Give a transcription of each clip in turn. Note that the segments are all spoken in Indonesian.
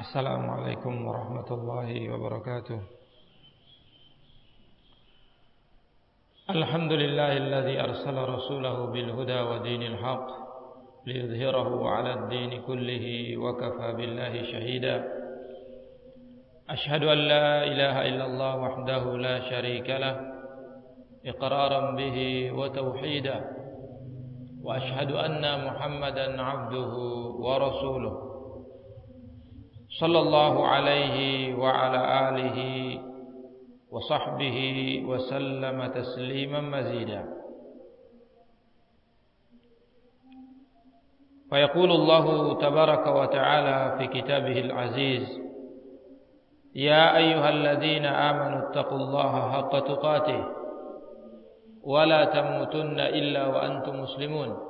السلام عليكم ورحمة الله وبركاته. الحمد لله الذي أرسل رسوله بالهدى ودين الحق ليظهره على الدين كله وكفى بالله شهيدا. أشهد أن لا إله إلا الله وحده لا شريك له إقرارا به وتوحيدا وأشهد أن محمدا عبده ورسوله. صلى الله عليه وعلى آله وصحبه وسلم تسليما مزيدا. فيقول الله تبارك وتعالى في كتابه العزيز يا أيها الذين آمنوا اتقوا الله حق تقاته ولا تموتن إلا وأنتم مسلمون.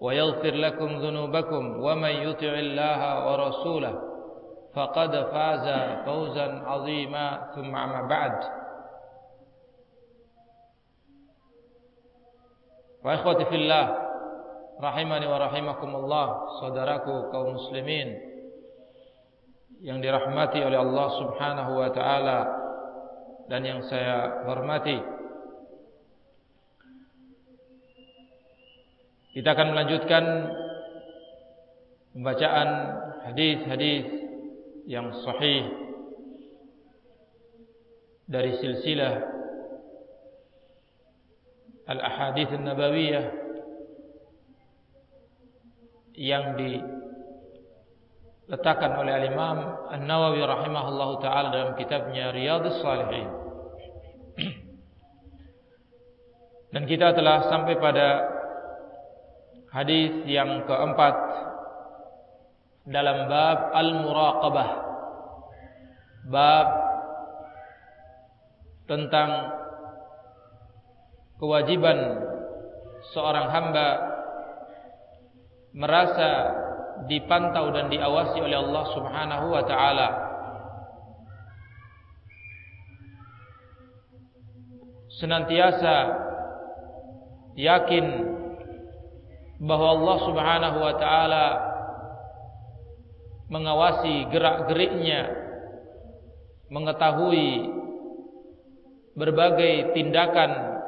ويغفر لكم ذنوبكم ومن يطع الله ورسوله فقد فاز فوزا عظيما. ثم أما بعد. وإخوتي في الله رحمني ورحمكم الله صدركم قوم مسلمين yang dirahmati oleh Allah Subhanahu wa taala dan yang saya hormati. Kita akan melanjutkan pembacaan hadis-hadis yang sahih dari silsilah al-ahadits an-nabawiyah yang diletakkan oleh al-Imam An-Nawawi rahimahullahu taala dalam kitabnya Riyadhus Shalihin. Dan kita telah sampai pada Hadis yang keempat dalam bab al-muraqabah. Bab tentang kewajiban seorang hamba merasa dipantau dan diawasi oleh Allah Subhanahu wa taala. Senantiasa yakin bahwa Allah Subhanahu wa taala mengawasi gerak-geriknya, mengetahui berbagai tindakan,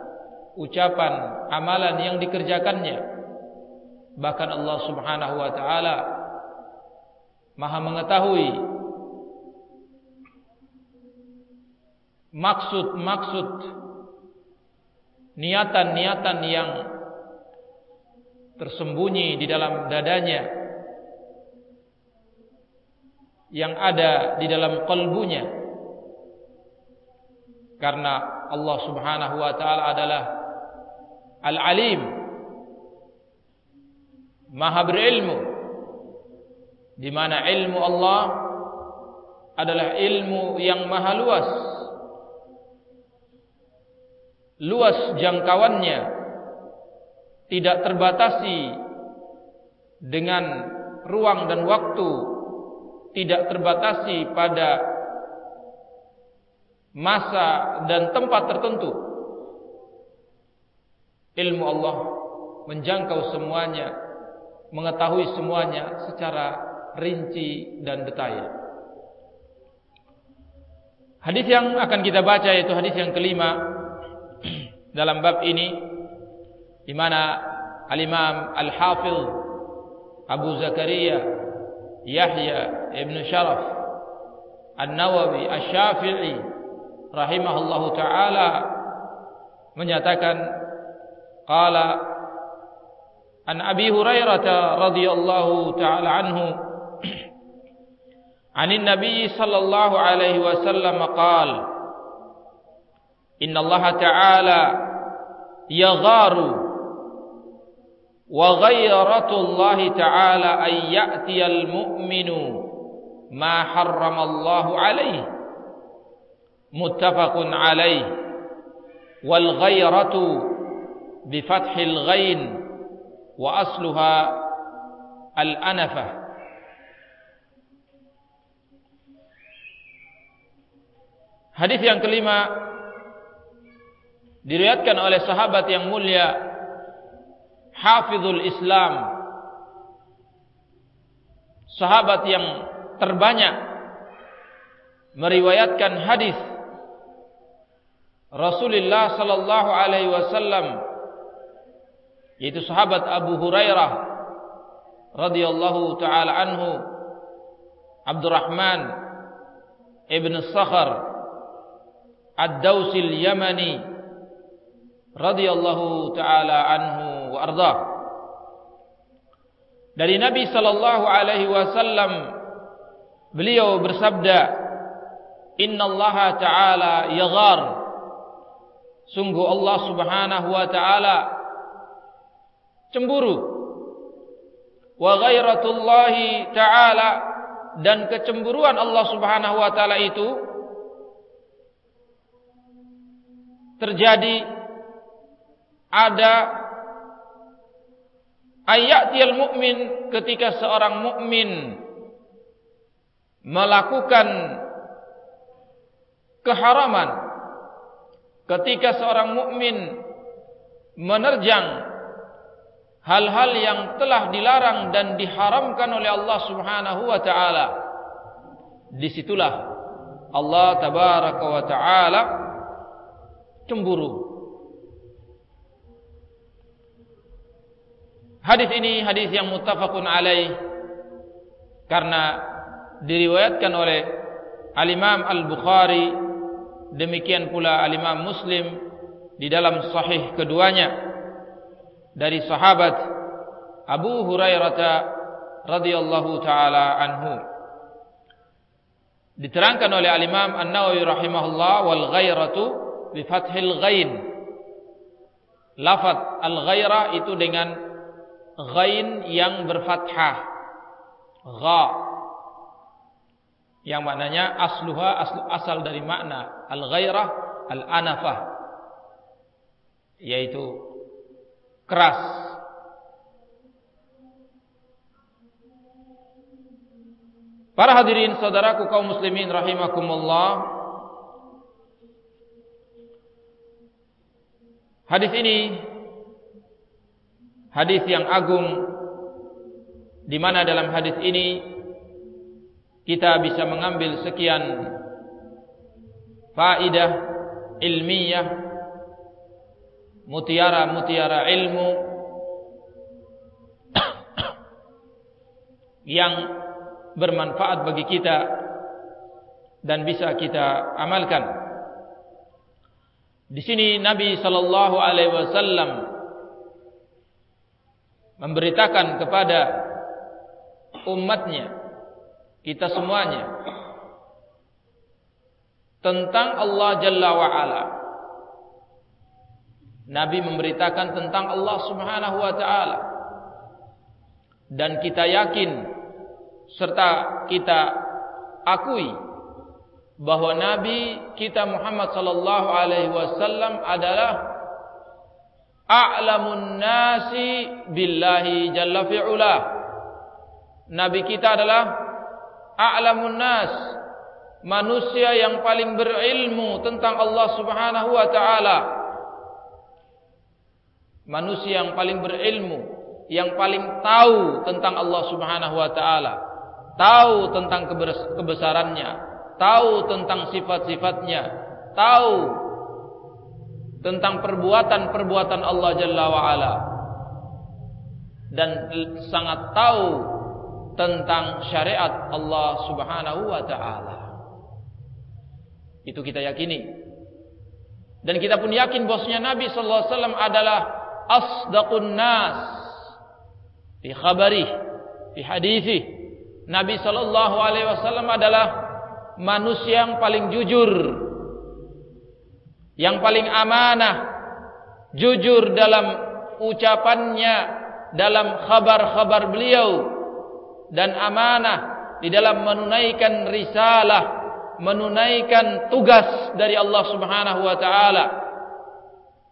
ucapan, amalan yang dikerjakannya. Bahkan Allah Subhanahu wa taala Maha mengetahui maksud-maksud niatan-niatan yang tersembunyi di dalam dadanya yang ada di dalam kalbunya karena Allah Subhanahu wa taala adalah Al-Alim Maha berilmu. Di mana ilmu Allah adalah ilmu yang maha luas. Luas jangkauannya tidak terbatasi dengan ruang dan waktu, tidak terbatasi pada masa dan tempat tertentu. Ilmu Allah menjangkau semuanya, mengetahui semuanya secara rinci dan detail. Hadis yang akan kita baca yaitu hadis yang kelima dalam bab ini mana Al-Imam Al-Hafiz Abu Zakaria Yahya Ibn Sharaf An-Nawawi Asy-Syafi'i rahimahullahu taala menyatakan qala an Abi Hurairah radhiyallahu taala anhu عن النبي صلى الله عليه وسلم قال إن الله تعالى يغار وغيرة الله تعالى أن يأتي المؤمن ما حرم الله عليه. متفق عليه. والغيرة بفتح الغين وأصلها الأنفة. حديث yang kelima diriwayatkan oleh sahabat yang mulia Hafizul Islam. Sahabat yang terbanyak. Meriwayatkan hadis. Rasulullah sallallahu alaihi wasallam. Yaitu sahabat Abu Hurairah radhiyallahu taala anhu. Abdurrahman ibn Sakhar Ad-Dausil Yamani radhiyallahu taala anhu wa ardhah dari Nabi sallallahu alaihi wasallam beliau bersabda Allah ta'ala yaghar. Sungguh Allah subhanahu wa ta'ala cemburu. Wa ghairatullahi ta'ala dan kecemburuan Allah subhanahu wa ta'ala itu terjadi ada ayatil mukmin ketika seorang mukmin melakukan keharaman ketika seorang mukmin menerjang hal-hal yang telah dilarang dan diharamkan oleh Allah Subhanahu wa taala disitulah Allah tabaraka wa taala cemburu Hadis ini hadis yang muttafaqun alaih. Karena diriwayatkan oleh Al-Imam Al-Bukhari demikian pula Al-Imam Muslim di dalam sahih keduanya. Dari sahabat Abu Hurairah radhiyallahu taala anhu. Diterangkan oleh Al-Imam An-Nawawi rahimahullah wal ghairatu bi fathil ghain. Lafaz al-ghairah itu dengan ghain yang berfathah. Gha. Yang maknanya asluha aslu asal dari makna. Al ghairah al anafah yaitu keras. Para hadirin saudaraku kaum muslimin rahimakumullah. Hadis ini hadis yang agung di mana dalam hadis ini kita bisa mengambil sekian faidah ilmiah mutiara-mutiara ilmu yang bermanfaat bagi kita dan bisa kita amalkan. Di sini Nabi sallallahu alaihi wasallam memberitakan kepada umatnya kita semuanya tentang Allah Jalla wa Ala. Nabi memberitakan tentang Allah Subhanahu wa taala. Dan kita yakin serta kita akui bahwa nabi kita Muhammad sallallahu alaihi wasallam adalah a'lamun nasi billahi jalla fi'ula. Nabi kita adalah a'lamun nas, manusia yang paling berilmu tentang Allah Subhanahu wa taala. Manusia yang paling berilmu, yang paling tahu tentang Allah Subhanahu wa taala, tahu tentang kebesarannya, tahu tentang sifat-sifatnya, tahu tentang perbuatan-perbuatan Allah Jalla wa Ala dan sangat tahu tentang syariat Allah Subhanahu wa taala. Itu kita yakini. Dan kita pun yakin bosnya Nabi sallallahu alaihi wasallam adalah asdaqun nas fi khabari fi hadithi. Nabi sallallahu alaihi wasallam adalah manusia yang paling jujur yang paling amanah, jujur dalam ucapannya, dalam khabar-khabar beliau dan amanah di dalam menunaikan risalah, menunaikan tugas dari Allah Subhanahu wa taala.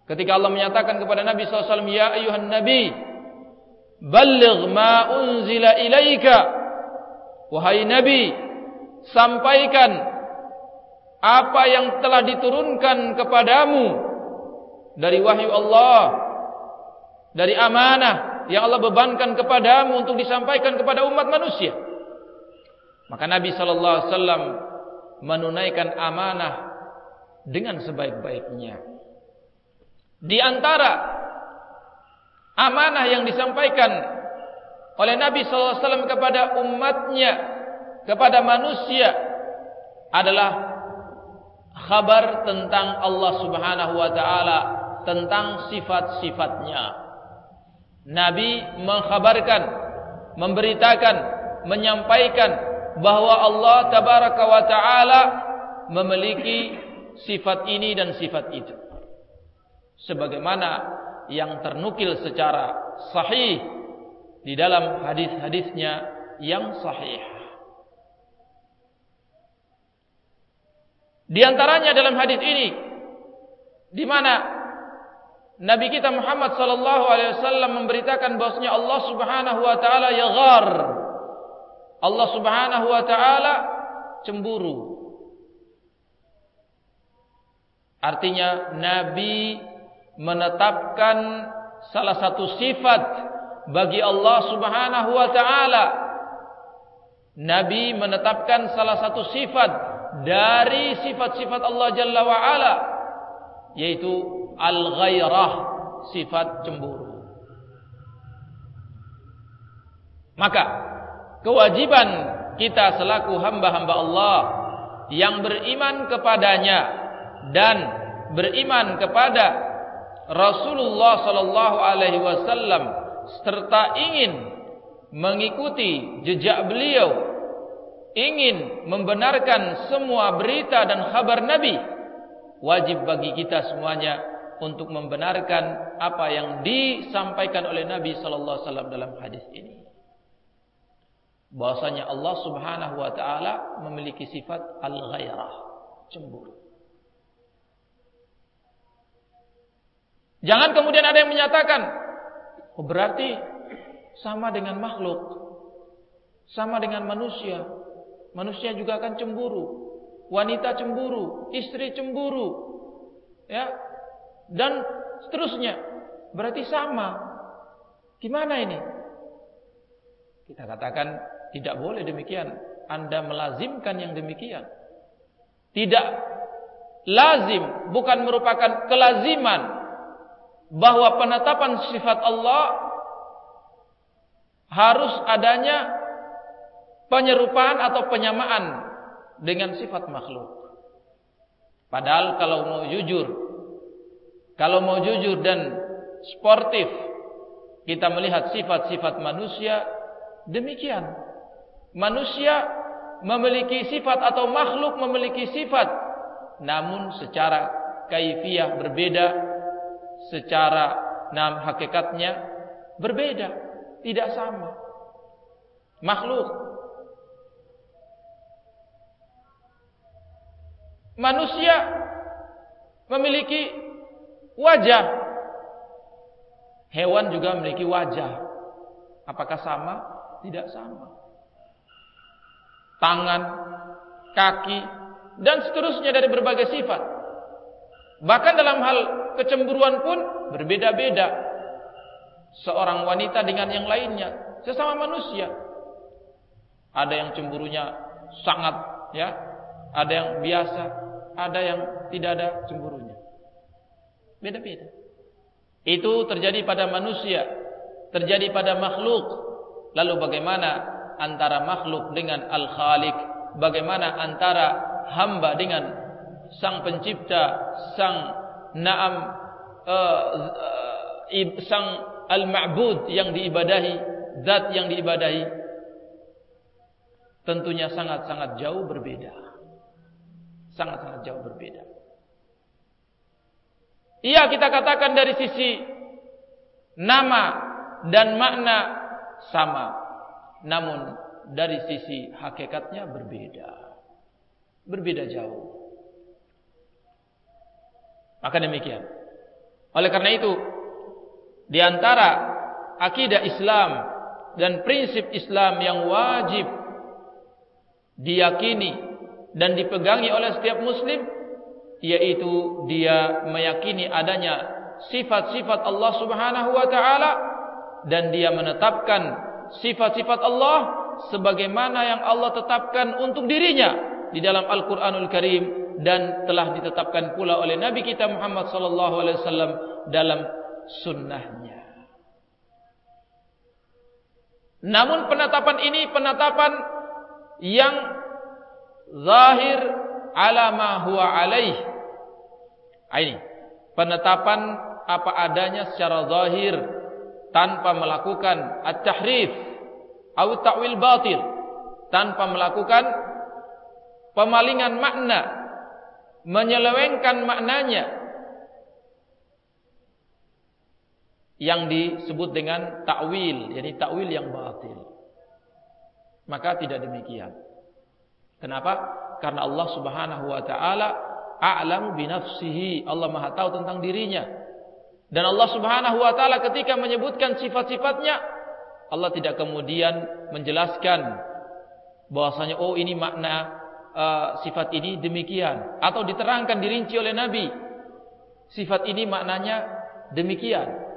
Ketika Allah menyatakan kepada Nabi SAW, Ya ayuhan Nabi, Balligh ma unzila ilaika. Wahai Nabi, sampaikan apa yang telah diturunkan kepadamu dari wahyu Allah, dari amanah yang Allah bebankan kepadamu untuk disampaikan kepada umat manusia. Maka Nabi sallallahu alaihi wasallam menunaikan amanah dengan sebaik-baiknya. Di antara amanah yang disampaikan oleh Nabi sallallahu alaihi wasallam kepada umatnya, kepada manusia adalah kabar tentang Allah Subhanahu wa taala, tentang sifat-sifatnya. Nabi mengkhabarkan, memberitakan, menyampaikan bahwa Allah tabaraka wa taala memiliki sifat ini dan sifat itu. Sebagaimana yang ternukil secara sahih di dalam hadis-hadisnya yang sahih. Di antaranya dalam hadis ini di mana Nabi kita Muhammad sallallahu alaihi wasallam memberitakan bahwasanya Allah Subhanahu wa taala yaghar Allah Subhanahu wa taala cemburu. Artinya Nabi menetapkan salah satu sifat bagi Allah Subhanahu wa taala. Nabi menetapkan salah satu sifat dari sifat-sifat Allah Jalla wa ala yaitu al-ghairah, sifat cemburu. Maka kewajiban kita selaku hamba-hamba Allah yang beriman kepadanya dan beriman kepada Rasulullah sallallahu alaihi wasallam serta ingin mengikuti jejak beliau ingin membenarkan semua berita dan kabar nabi wajib bagi kita semuanya untuk membenarkan apa yang disampaikan oleh Nabi sallallahu alaihi wasallam dalam hadis ini bahwasanya Allah Subhanahu wa taala memiliki sifat al-ghairah, cemburu. Jangan kemudian ada yang menyatakan, oh berarti sama dengan makhluk. Sama dengan manusia. Manusia juga akan cemburu. Wanita cemburu, istri cemburu. Ya. Dan seterusnya. Berarti sama. Gimana ini? Kita katakan tidak boleh demikian. Anda melazimkan yang demikian. Tidak lazim, bukan merupakan kelaziman bahwa penetapan sifat Allah harus adanya penyerupaan atau penyamaan dengan sifat makhluk. Padahal kalau mau jujur, kalau mau jujur dan sportif, kita melihat sifat-sifat manusia Demikian. Manusia memiliki sifat atau makhluk memiliki sifat. Namun secara kaifiah berbeda. Secara nam hakikatnya berbeda. Tidak sama. Makhluk. Manusia memiliki wajah. Hewan juga memiliki wajah. Apakah sama? tidak sama. Tangan, kaki, dan seterusnya dari berbagai sifat. Bahkan dalam hal kecemburuan pun berbeda-beda. Seorang wanita dengan yang lainnya, sesama manusia. Ada yang cemburunya sangat ya, ada yang biasa, ada yang tidak ada cemburunya. Beda-beda. Itu terjadi pada manusia, terjadi pada makhluk, Lalu bagaimana antara makhluk dengan Al-Khaliq? Bagaimana antara hamba dengan Sang Pencipta, Sang Naam uh, uh, Sang Al-Ma'bud yang diibadahi, zat yang diibadahi? Tentunya sangat-sangat jauh berbeda. Sangat-sangat jauh berbeda. Iya kita katakan dari sisi nama dan makna sama namun dari sisi hakikatnya berbeda. Berbeda jauh. Maka demikian. Oleh karena itu, di antara akidah Islam dan prinsip Islam yang wajib diyakini dan dipegangi oleh setiap muslim yaitu dia meyakini adanya sifat-sifat Allah Subhanahu wa taala dan dia menetapkan sifat-sifat Allah sebagaimana yang Allah tetapkan untuk dirinya di dalam Al-Qur'anul Karim dan telah ditetapkan pula oleh Nabi kita Muhammad sallallahu alaihi wasallam dalam sunnahnya. Namun penetapan ini penetapan yang zahir ala ma huwa alaih. Ah, ini penetapan apa adanya secara zahir tanpa melakukan at-tahrif atau ta'wil batil tanpa melakukan pemalingan makna menyelewengkan maknanya yang disebut dengan takwil, jadi takwil yang batil. Maka tidak demikian. Kenapa? Karena Allah Subhanahu wa taala a'lamu bi nafsihi. Allah Maha tahu tentang dirinya. Dan Allah Subhanahu wa taala ketika menyebutkan sifat-sifatnya, Allah tidak kemudian menjelaskan bahwasanya oh ini makna uh, sifat ini demikian atau diterangkan dirinci oleh Nabi sifat ini maknanya demikian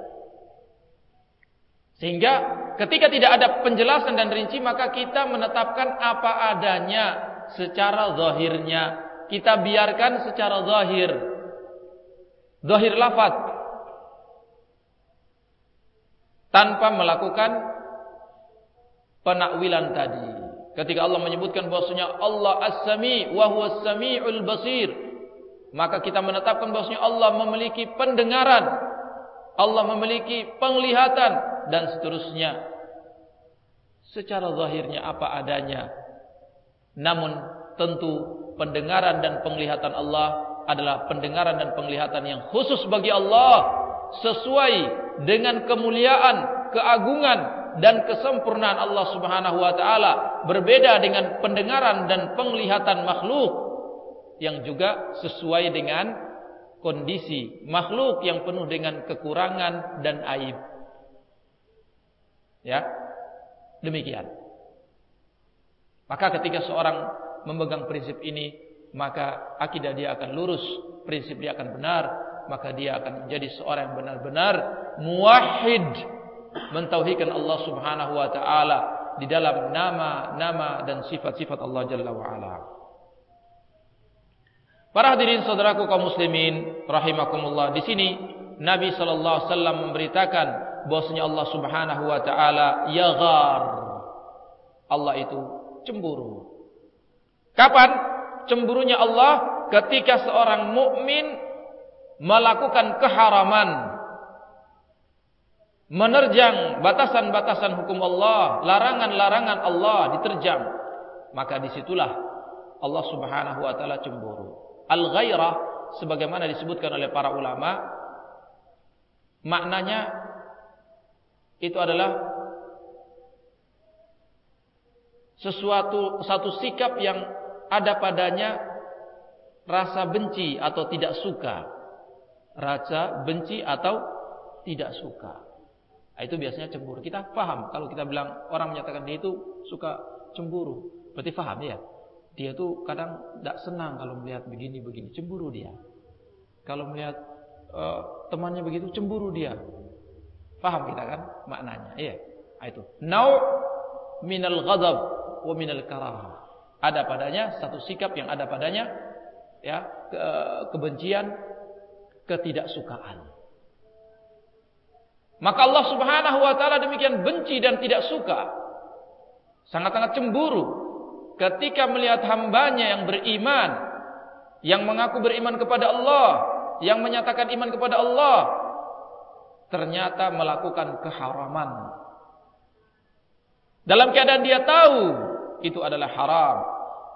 sehingga ketika tidak ada penjelasan dan rinci maka kita menetapkan apa adanya secara zahirnya. Kita biarkan secara zahir. Zahir lafaz. Tanpa melakukan penakwilan tadi. Ketika Allah menyebutkan bahwasanya Allah As-Sami wa huwa As-Sami'ul Basir, maka kita menetapkan bahwasanya Allah memiliki pendengaran, Allah memiliki penglihatan. Dan seterusnya. Secara zahirnya apa adanya. Namun tentu pendengaran dan penglihatan Allah adalah pendengaran dan penglihatan yang khusus bagi Allah sesuai dengan kemuliaan, keagungan dan kesempurnaan Allah Subhanahu wa taala berbeda dengan pendengaran dan penglihatan makhluk yang juga sesuai dengan kondisi makhluk yang penuh dengan kekurangan dan aib. Ya. Demikian. Maka ketika seorang memegang prinsip ini, maka akidah dia akan lurus, prinsip dia akan benar, maka dia akan menjadi seorang yang benar-benar muwahhid mentauhidkan Allah Subhanahu wa taala di dalam nama-nama dan sifat-sifat Allah Jalla wa ala. Para hadirin saudaraku kaum muslimin rahimakumullah di sini Nabi sallallahu alaihi wasallam memberitakan bahwasanya Allah Subhanahu wa taala yaghar. Allah itu cemburu. Kapan cemburunya Allah? Ketika seorang mukmin melakukan keharaman menerjang batasan-batasan hukum Allah, larangan-larangan Allah diterjang, maka di situlah Allah Subhanahu wa taala cemburu. Al-ghairah sebagaimana disebutkan oleh para ulama maknanya itu adalah sesuatu satu sikap yang ada padanya rasa benci atau tidak suka. Rasa benci atau tidak suka. Nah, itu biasanya cemburu. Kita paham kalau kita bilang orang menyatakan dia itu suka cemburu. Berarti paham ya. Dia itu kadang tidak senang kalau melihat begini-begini. Cemburu dia. Kalau melihat uh, temannya begitu, cemburu dia. Paham kita kan maknanya. Iya. Nah, itu. Nau minal ghadab wa minal karah. Ada padanya satu sikap yang ada padanya ya ke, kebencian, ketidaksukaan. Maka Allah Subhanahu wa taala demikian benci dan tidak suka. Sangat-sangat cemburu ketika melihat hambanya yang beriman, yang mengaku beriman kepada Allah, yang menyatakan iman kepada Allah, ternyata melakukan keharaman. Dalam keadaan dia tahu itu adalah haram.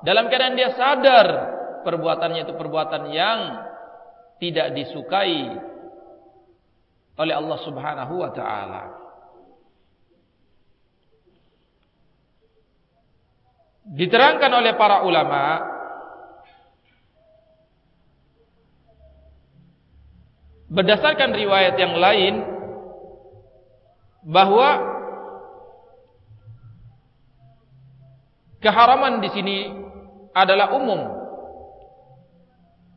Dalam keadaan dia sadar perbuatannya itu perbuatan yang tidak disukai oleh Allah Subhanahu wa taala. Diterangkan oleh para ulama berdasarkan riwayat yang lain bahwa keharaman di sini adalah umum.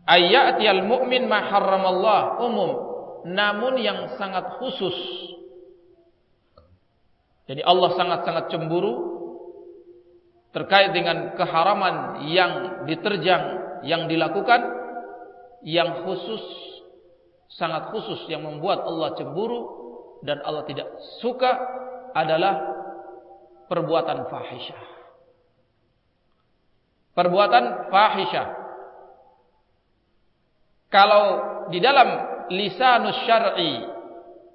Ayatil mu'min ma harramallah umum, namun yang sangat khusus. Jadi Allah sangat-sangat cemburu terkait dengan keharaman yang diterjang yang dilakukan yang khusus sangat khusus yang membuat Allah cemburu dan Allah tidak suka adalah perbuatan fahisyah. Perbuatan fahisyah. Kalau di dalam lisanus syar'i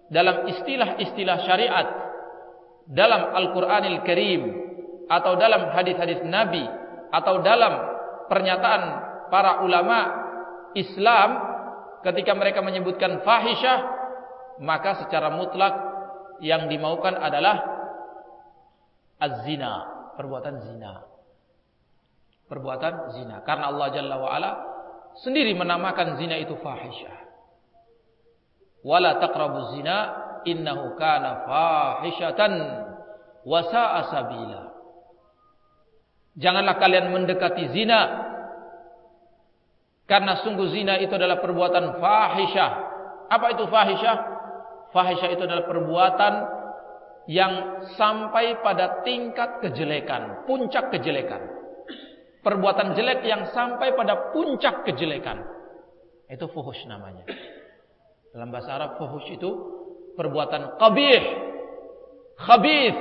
dalam istilah-istilah syariat dalam Al-Qur'anil Karim atau dalam hadis-hadis Nabi atau dalam pernyataan para ulama Islam ketika mereka menyebutkan fahisyah maka secara mutlak yang dimaukan adalah az-zina, perbuatan zina. Perbuatan zina karena Allah Jalla wa ala sendiri menamakan zina itu fahisyah. Wala taqrabu zina innahu kana sa'a sabila. Janganlah kalian mendekati zina. Karena sungguh zina itu adalah perbuatan fahisyah. Apa itu fahisyah? Fahisyah itu adalah perbuatan yang sampai pada tingkat kejelekan, puncak kejelekan. Perbuatan jelek yang sampai pada puncak kejelekan. Itu fuhush namanya. Dalam bahasa Arab fuhush itu perbuatan qabih, khabith,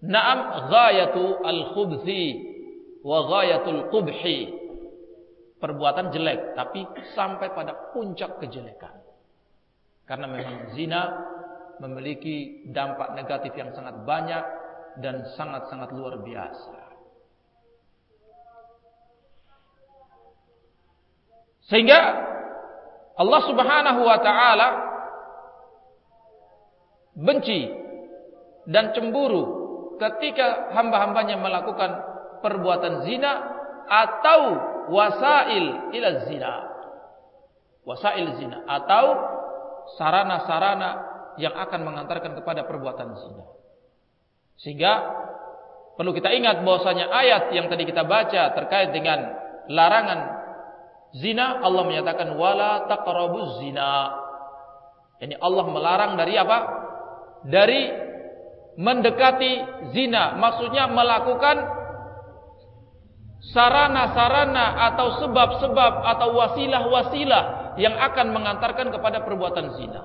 Naam ghayatu al-khubthi wa ghayatul qubhi. Perbuatan jelek tapi sampai pada puncak kejelekan. Karena memang zina memiliki dampak negatif yang sangat banyak dan sangat-sangat luar biasa. Sehingga Allah Subhanahu wa taala benci dan cemburu ketika hamba-hambanya melakukan perbuatan zina atau wasail ila zina. Wasail zina atau sarana-sarana yang akan mengantarkan kepada perbuatan zina. Sehingga perlu kita ingat bahwasanya ayat yang tadi kita baca terkait dengan larangan zina Allah menyatakan wala taqrabuz zina. Ini Allah melarang dari apa? Dari mendekati zina, maksudnya melakukan sarana-sarana atau sebab-sebab atau wasilah-wasilah yang akan mengantarkan kepada perbuatan zina.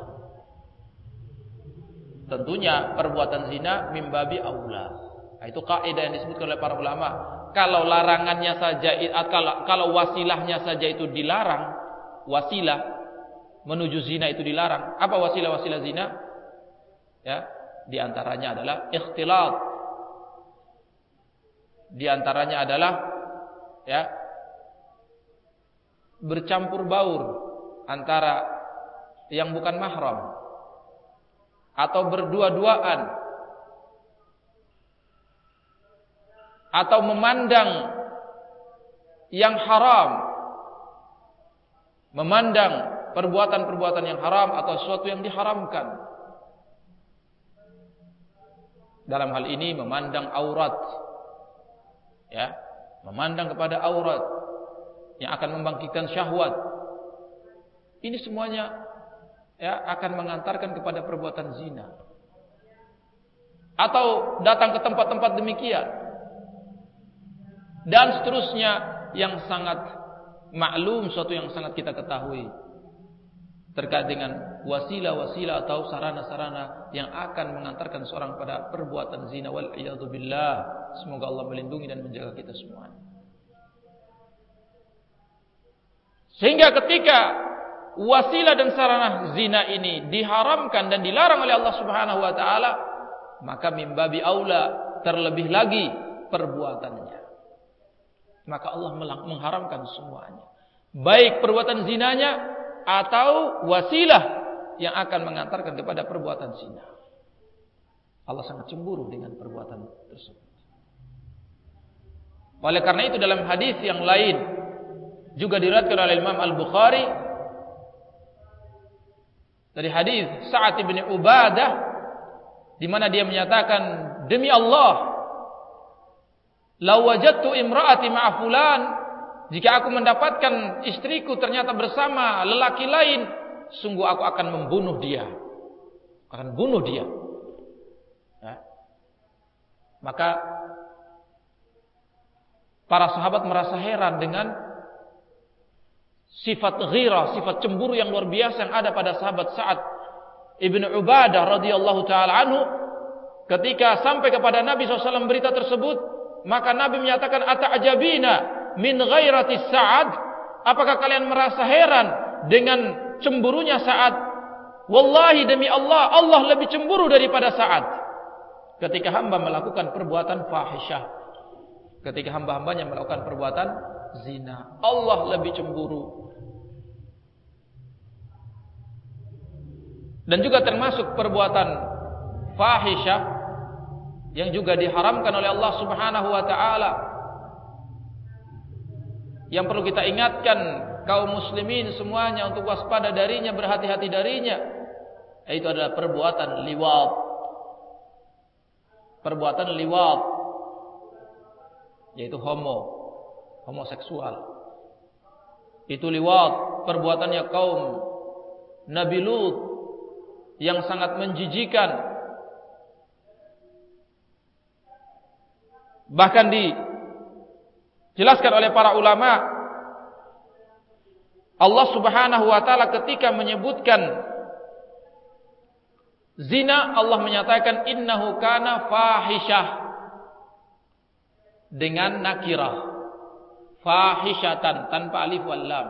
Tentunya perbuatan zina mimbabi aula. Nah, itu kaidah yang disebutkan oleh para ulama. Kalau larangannya saja kalau, wasilahnya saja itu dilarang, wasilah menuju zina itu dilarang. Apa wasilah-wasilah zina? Ya, di antaranya adalah ikhtilat. Di antaranya adalah ya bercampur baur antara yang bukan mahram atau berdua-duaan atau memandang yang haram memandang perbuatan-perbuatan yang haram atau sesuatu yang diharamkan. Dalam hal ini memandang aurat ya memandang kepada aurat yang akan membangkitkan syahwat. Ini semuanya ya akan mengantarkan kepada perbuatan zina. Atau datang ke tempat-tempat demikian dan seterusnya yang sangat maklum suatu yang sangat kita ketahui terkait dengan wasilah-wasilah atau sarana-sarana yang akan mengantarkan seorang pada perbuatan zina wal billah. Semoga Allah melindungi dan menjaga kita semua. Sehingga ketika wasilah dan sarana zina ini diharamkan dan dilarang oleh Allah Subhanahu wa taala, maka mimbabi aula terlebih lagi perbuatannya. Maka Allah mengharamkan semuanya. Baik perbuatan zinanya atau wasilah yang akan mengantarkan kepada perbuatan zina. Allah sangat cemburu dengan perbuatan tersebut. Oleh karena itu dalam hadis yang lain juga diriwayatkan oleh Imam Al-Bukhari dari hadis Sa'ad bin Ubadah di mana dia menyatakan demi Allah la wajadtu imra'ati ma'a fulan. Jika aku mendapatkan istriku ternyata bersama lelaki lain sungguh aku akan membunuh dia. Akan bunuh dia. Ya. maka Para sahabat merasa heran dengan sifat ghira, sifat cemburu yang luar biasa yang ada pada sahabat Sa'ad Ibn Ubadah radhiyallahu taala anhu ketika sampai kepada Nabi SAW berita tersebut maka Nabi menyatakan ata'jabina min ghairati Sa'ad apakah kalian merasa heran dengan cemburunya Sa'ad wallahi demi Allah Allah lebih cemburu daripada Sa'ad ketika hamba melakukan perbuatan fahisyah ketika hamba-hambanya melakukan perbuatan zina. Allah lebih cemburu. Dan juga termasuk perbuatan fahisyah yang juga diharamkan oleh Allah Subhanahu wa taala. Yang perlu kita ingatkan kaum muslimin semuanya untuk waspada darinya, berhati-hati darinya. Itu adalah perbuatan liwat. Perbuatan liwat yaitu homo, homoseksual. Itu liwat perbuatannya kaum Nabi Lut yang sangat menjijikan. Bahkan dijelaskan oleh para ulama Allah Subhanahu wa taala ketika menyebutkan zina Allah menyatakan innahu kana fahisyah. Dengan nakirah. Fahisyatan tanpa alif wal lam.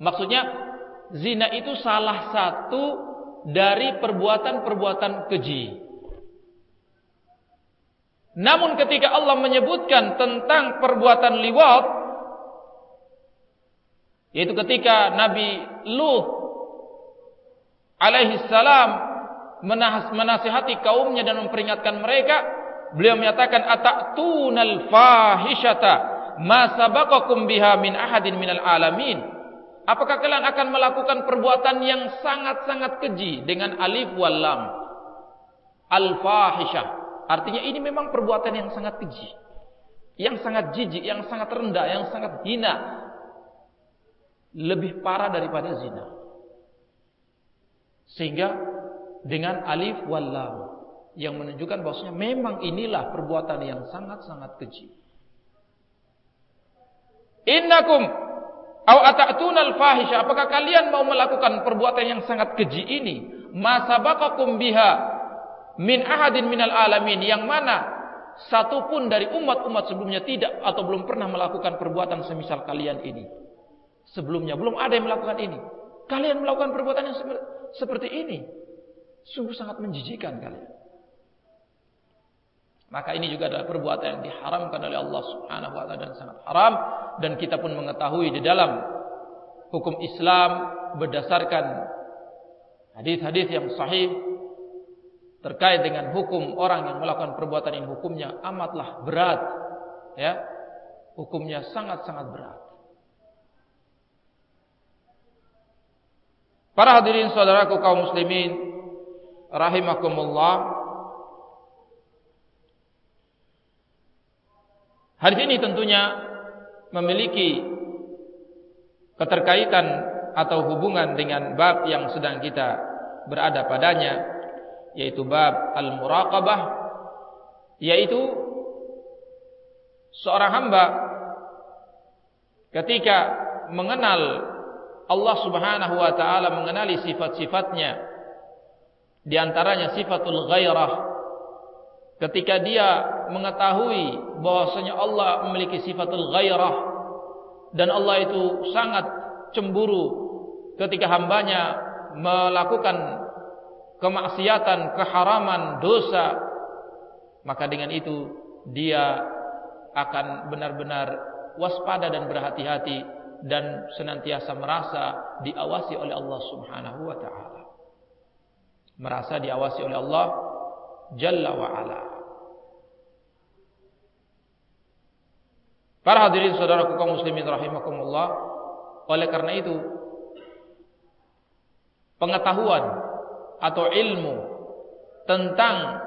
Maksudnya zina itu salah satu dari perbuatan-perbuatan keji namun ketika Allah menyebutkan tentang perbuatan liwat yaitu ketika Nabi Lut alaihi salam menasihati kaumnya dan memperingatkan mereka Beliau menyatakan atatunal fahishata ma sabaqakum biha min ahadin minal alamin. Apakah kalian akan melakukan perbuatan yang sangat-sangat keji dengan alif wal lam? Al fahisyah. Artinya ini memang perbuatan yang sangat keji. Yang sangat jijik, yang sangat rendah, yang sangat hina. Lebih parah daripada zina. Sehingga dengan alif wal lam yang menunjukkan bahwasanya memang inilah perbuatan yang sangat-sangat keji. Innakum au ata'tunal fahisha apakah kalian mau melakukan perbuatan yang sangat keji ini masabaqakum biha min ahadin minal alamin yang mana satu pun dari umat-umat sebelumnya tidak atau belum pernah melakukan perbuatan semisal kalian ini. Sebelumnya belum ada yang melakukan ini. Kalian melakukan perbuatan yang seperti ini. Sungguh sangat menjijikan kalian. Maka ini juga adalah perbuatan yang diharamkan oleh Allah Subhanahu wa taala dan sangat haram dan kita pun mengetahui di dalam hukum Islam berdasarkan hadis-hadis yang sahih terkait dengan hukum orang yang melakukan perbuatan ini hukumnya amatlah berat ya. Hukumnya sangat-sangat berat. Para hadirin saudaraku kaum muslimin rahimakumullah. Hadis ini tentunya memiliki keterkaitan atau hubungan dengan bab yang sedang kita berada padanya yaitu bab al-muraqabah yaitu seorang hamba ketika mengenal Allah Subhanahu wa taala mengenali sifat-sifatnya di antaranya sifatul ghairah ketika dia mengetahui bahwasanya Allah memiliki sifatul ghairah dan Allah itu sangat cemburu ketika hambanya melakukan kemaksiatan, keharaman, dosa maka dengan itu dia akan benar-benar waspada dan berhati-hati dan senantiasa merasa diawasi oleh Allah Subhanahu wa taala. Merasa diawasi oleh Allah Jalla wa ala. Para hadirin saudaraku kaum muslimin rahimakumullah, oleh karena itu pengetahuan atau ilmu tentang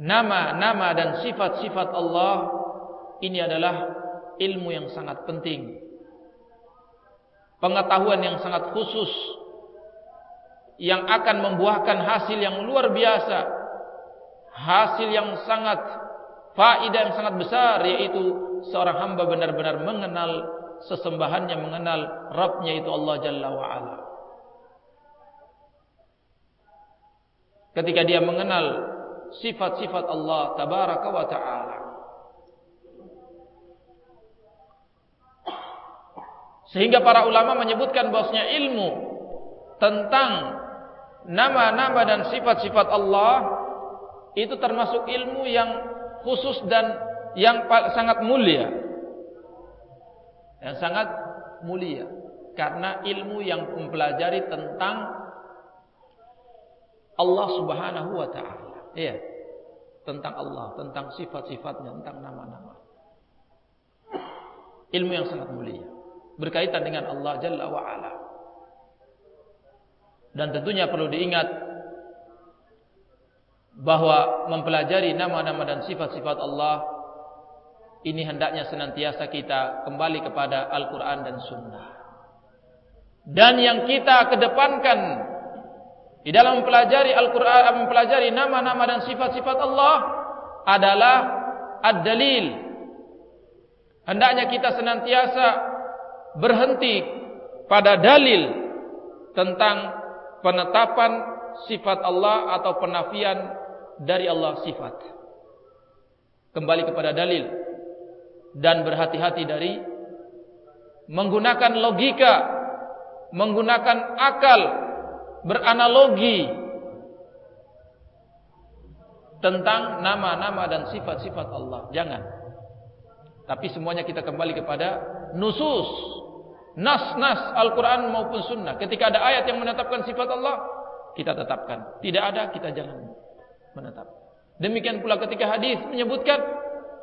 nama-nama dan sifat-sifat Allah ini adalah ilmu yang sangat penting. Pengetahuan yang sangat khusus yang akan membuahkan hasil yang luar biasa. Hasil yang sangat faedah yang sangat besar yaitu seorang hamba benar-benar mengenal sesembahannya, mengenal Rabbnya itu Allah Jalla wa ala. Ketika dia mengenal sifat-sifat Allah tabaraka wa taala. Sehingga para ulama menyebutkan bahwasanya ilmu tentang nama-nama dan sifat-sifat Allah itu termasuk ilmu yang khusus dan yang sangat mulia. Yang sangat mulia karena ilmu yang mempelajari tentang Allah Subhanahu wa taala. Iya. Tentang Allah, tentang sifat-sifatnya, tentang nama-nama. Ilmu yang sangat mulia. Berkaitan dengan Allah Jalla wa ala. Dan tentunya perlu diingat bahwa mempelajari nama-nama dan sifat-sifat Allah ini hendaknya senantiasa kita kembali kepada Al-Quran dan Sunnah. Dan yang kita kedepankan di dalam mempelajari Al-Quran, mempelajari nama-nama dan sifat-sifat Allah adalah ad-dalil. Hendaknya kita senantiasa berhenti pada dalil tentang penetapan sifat Allah atau penafian dari Allah sifat. Kembali kepada dalil dan berhati-hati dari menggunakan logika, menggunakan akal beranalogi tentang nama-nama dan sifat-sifat Allah. Jangan. Tapi semuanya kita kembali kepada nusus, nas-nas Al-Quran maupun Sunnah. Ketika ada ayat yang menetapkan sifat Allah, kita tetapkan. Tidak ada, kita jangan menetap. Demikian pula ketika hadis menyebutkan,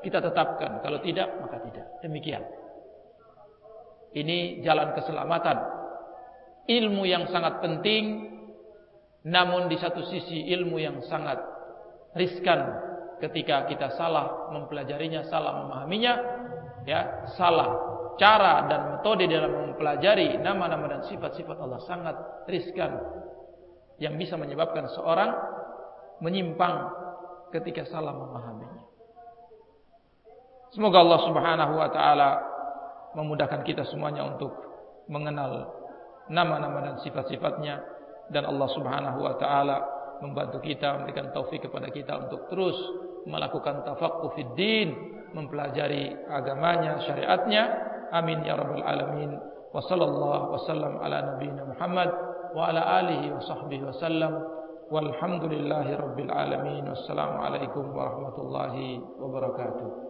kita tetapkan. Kalau tidak, maka tidak. Demikian. Ini jalan keselamatan ilmu yang sangat penting namun di satu sisi ilmu yang sangat riskan ketika kita salah mempelajarinya, salah memahaminya, ya, salah cara dan metode dalam mempelajari nama-nama dan sifat-sifat Allah sangat riskan yang bisa menyebabkan seorang menyimpang ketika salah memahaminya. Semoga Allah Subhanahu wa taala memudahkan kita semuanya untuk mengenal nama-nama dan sifat-sifatnya dan Allah Subhanahu wa taala membantu kita memberikan taufik kepada kita untuk terus melakukan tafaqquh fid din, mempelajari agamanya, syariatnya. Amin ya rabbal alamin. Wa sallallahu wasallam ala nabiyyina Muhammad wa ala alihi wa sahbihi wasallam. Walhamdulillahi rabbil alamin. Wassalamu alaikum warahmatullahi wabarakatuh.